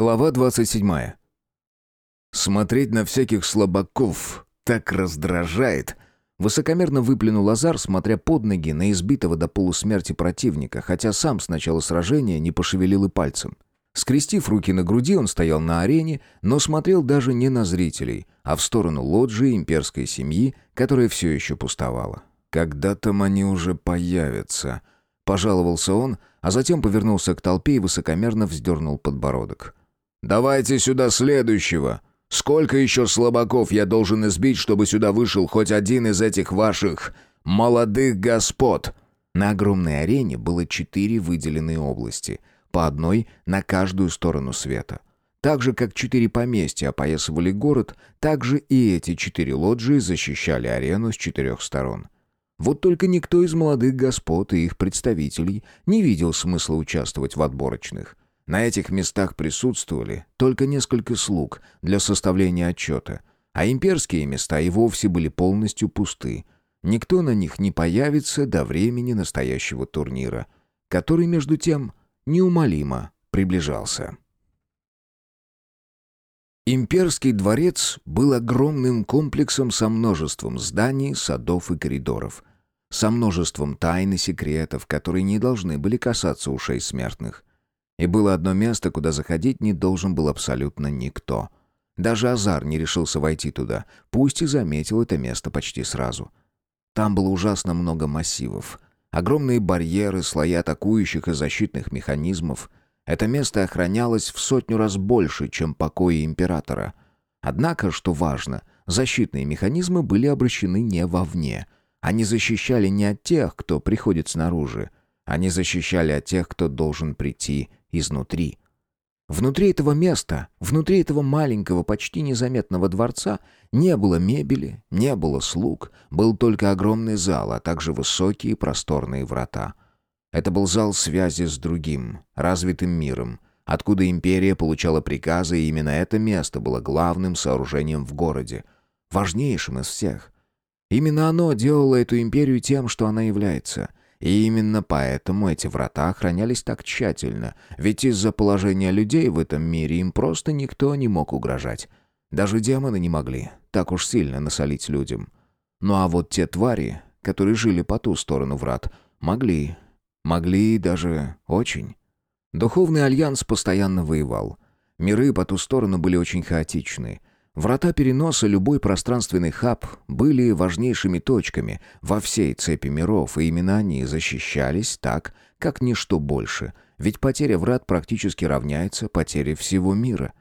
Глава 27. «Смотреть на всяких слабаков так раздражает!» Высокомерно выплюнул Лазар, смотря под ноги на избитого до полусмерти противника, хотя сам с начала сражения не пошевелил и пальцем. Скрестив руки на груди, он стоял на арене, но смотрел даже не на зрителей, а в сторону лоджии имперской семьи, которая все еще пустовала. «Когда там они уже появятся?» — пожаловался он, а затем повернулся к толпе и высокомерно вздернул подбородок. «Давайте сюда следующего. Сколько еще слабаков я должен избить, чтобы сюда вышел хоть один из этих ваших молодых господ?» На огромной арене было четыре выделенные области, по одной на каждую сторону света. Так же, как четыре поместья опоясывали город, так же и эти четыре лоджии защищали арену с четырех сторон. Вот только никто из молодых господ и их представителей не видел смысла участвовать в отборочных – на этих местах присутствовали только несколько слуг для составления отчета, а имперские места и вовсе были полностью пусты. Никто на них не появится до времени настоящего турнира, который, между тем, неумолимо приближался. Имперский дворец был огромным комплексом со множеством зданий, садов и коридоров, со множеством тайн и секретов, которые не должны были касаться ушей смертных. И было одно место, куда заходить не должен был абсолютно никто. Даже Азар не решился войти туда, пусть и заметил это место почти сразу. Там было ужасно много массивов. Огромные барьеры, слои атакующих и защитных механизмов. Это место охранялось в сотню раз больше, чем покои Императора. Однако, что важно, защитные механизмы были обращены не вовне. Они защищали не от тех, кто приходит снаружи. Они защищали от тех, кто должен прийти изнутри. Внутри этого места, внутри этого маленького, почти незаметного дворца не было мебели, не было слуг, был только огромный зал, а также высокие просторные врата. Это был зал связи с другим, развитым миром, откуда империя получала приказы, и именно это место было главным сооружением в городе, важнейшим из всех. Именно оно делало эту империю тем, что она является — и именно поэтому эти врата охранялись так тщательно, ведь из-за положения людей в этом мире им просто никто не мог угрожать. Даже демоны не могли так уж сильно насолить людям. Ну а вот те твари, которые жили по ту сторону врат, могли. Могли даже очень. Духовный альянс постоянно воевал. Миры по ту сторону были очень хаотичны. Врата переноса, любой пространственный хаб были важнейшими точками во всей цепи миров, и именно они защищались так, как ничто больше, ведь потеря врат практически равняется потере всего мира.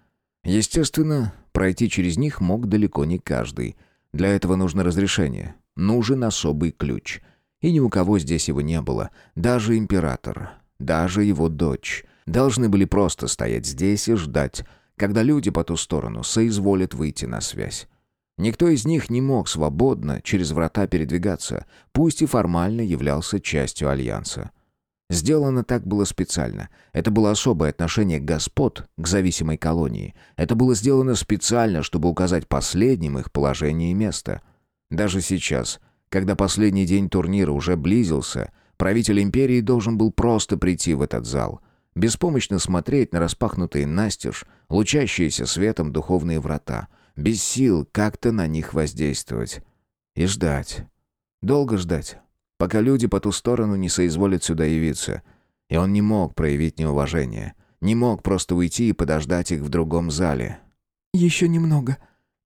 Естественно, пройти через них мог далеко не каждый. Для этого нужно разрешение, нужен особый ключ. И ни у кого здесь его не было, даже император, даже его дочь. Должны были просто стоять здесь и ждать, когда люди по ту сторону соизволят выйти на связь. Никто из них не мог свободно через врата передвигаться, пусть и формально являлся частью Альянса. Сделано так было специально. Это было особое отношение господ к зависимой колонии. Это было сделано специально, чтобы указать последним их положение и место. Даже сейчас, когда последний день турнира уже близился, правитель империи должен был просто прийти в этот зал — беспомощно смотреть на распахнутые настежь, лучащиеся светом духовные врата, без сил как-то на них воздействовать. И ждать. Долго ждать, пока люди по ту сторону не соизволят сюда явиться. И он не мог проявить неуважение, не мог просто уйти и подождать их в другом зале. «Еще немного,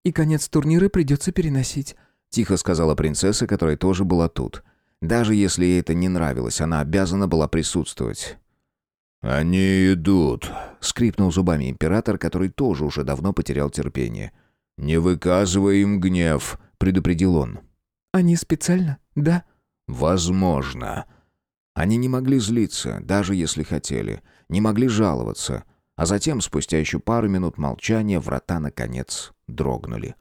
и конец турнира придется переносить», — тихо сказала принцесса, которая тоже была тут. Даже если ей это не нравилось, она обязана была присутствовать. «Они идут», — скрипнул зубами император, который тоже уже давно потерял терпение. «Не выказывай им гнев», — предупредил он. «Они специально, да?» «Возможно». Они не могли злиться, даже если хотели, не могли жаловаться. А затем, спустя еще пару минут молчания, врата, наконец, дрогнули.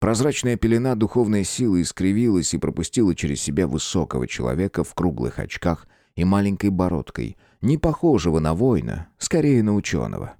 Прозрачная пелена духовной силы искривилась и пропустила через себя высокого человека в круглых очках и маленькой бородкой — не похожего на воина, скорее на ученого.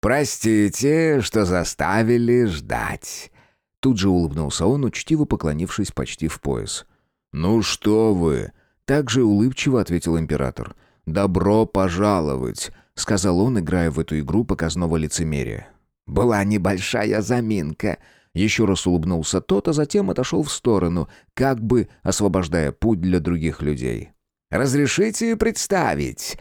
«Простите, что заставили ждать». Тут же улыбнулся он, учтиво поклонившись почти в пояс. «Ну что вы!» Так же улыбчиво ответил император. «Добро пожаловать! сказал он, играя в эту игру показного лицемерия. «Была небольшая заминка». Еще раз улыбнулся тот, а затем отошел в сторону, как бы освобождая путь для других людей. «Разрешите представить?»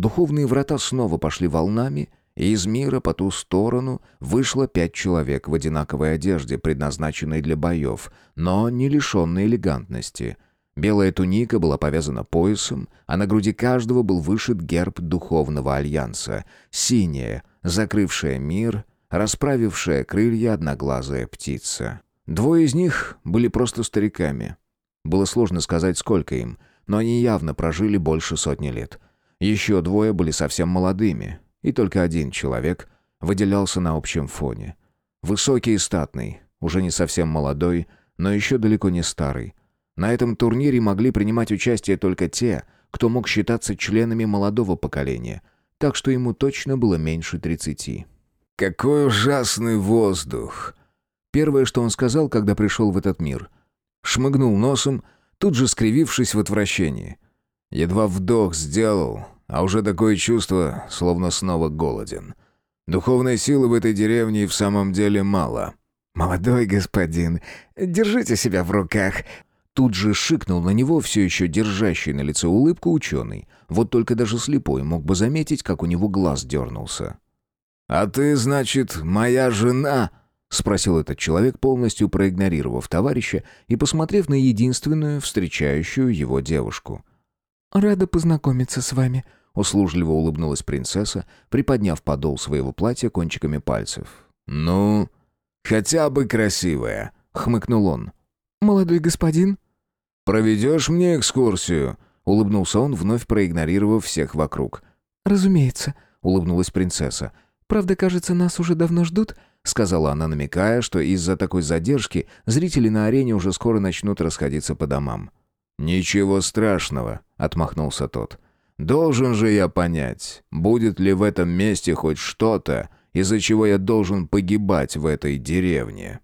Духовные врата снова пошли волнами, и из мира по ту сторону вышло пять человек в одинаковой одежде, предназначенной для боев, но не лишенной элегантности. Белая туника была повязана поясом, а на груди каждого был вышит герб Духовного Альянса, синяя, закрывшая мир, расправившая крылья одноглазая птица. Двое из них были просто стариками. Было сложно сказать, сколько им, но они явно прожили больше сотни лет. Еще двое были совсем молодыми, и только один человек выделялся на общем фоне. Высокий и статный, уже не совсем молодой, но еще далеко не старый. На этом турнире могли принимать участие только те, кто мог считаться членами молодого поколения, так что ему точно было меньше тридцати. «Какой ужасный воздух!» Первое, что он сказал, когда пришел в этот мир. Шмыгнул носом, тут же скривившись в отвращении. Едва вдох сделал, а уже такое чувство, словно снова голоден. Духовной силы в этой деревне и в самом деле мало. «Молодой господин, держите себя в руках!» Тут же шикнул на него все еще держащий на лице улыбку ученый. Вот только даже слепой мог бы заметить, как у него глаз дернулся. «А ты, значит, моя жена?» — спросил этот человек, полностью проигнорировав товарища и посмотрев на единственную встречающую его девушку. «Рада познакомиться с вами», Услужливо улыбнулась принцесса, приподняв подол своего платья кончиками пальцев. «Ну, хотя бы красивая», — хмыкнул он. «Молодой господин?» «Проведешь мне экскурсию?» — улыбнулся он, вновь проигнорировав всех вокруг. «Разумеется», — улыбнулась принцесса. «Правда, кажется, нас уже давно ждут», — сказала она, намекая, что из-за такой задержки зрители на арене уже скоро начнут расходиться по домам. «Ничего страшного», — отмахнулся тот. Должен же я понять, будет ли в этом месте хоть что-то, из-за чего я должен погибать в этой деревне.